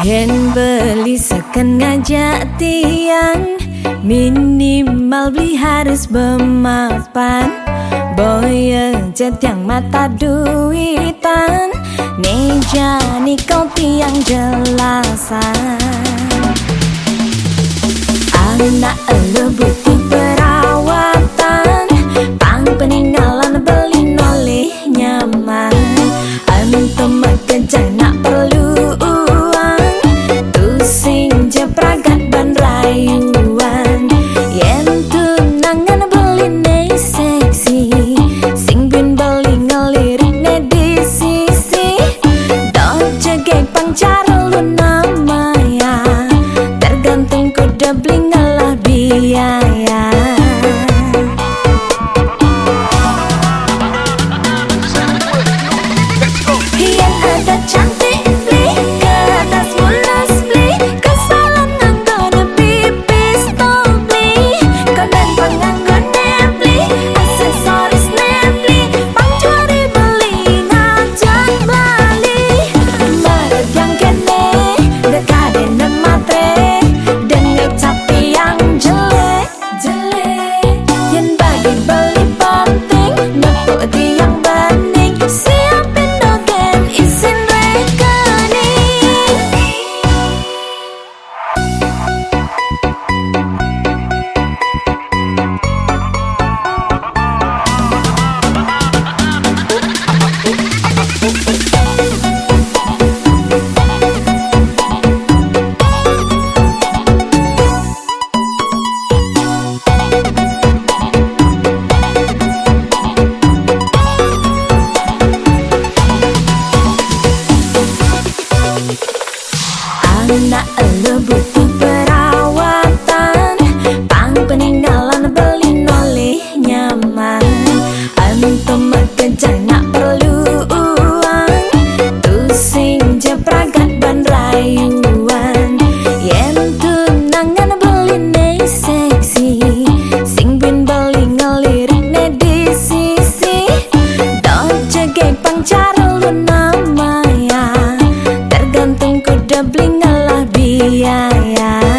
Bisakan ngajak tiang. Minimal beli harus bemapan Boya jet yang mata duitan. Neja ni kau tiang jelasan. Anak lebuti ber Iya ya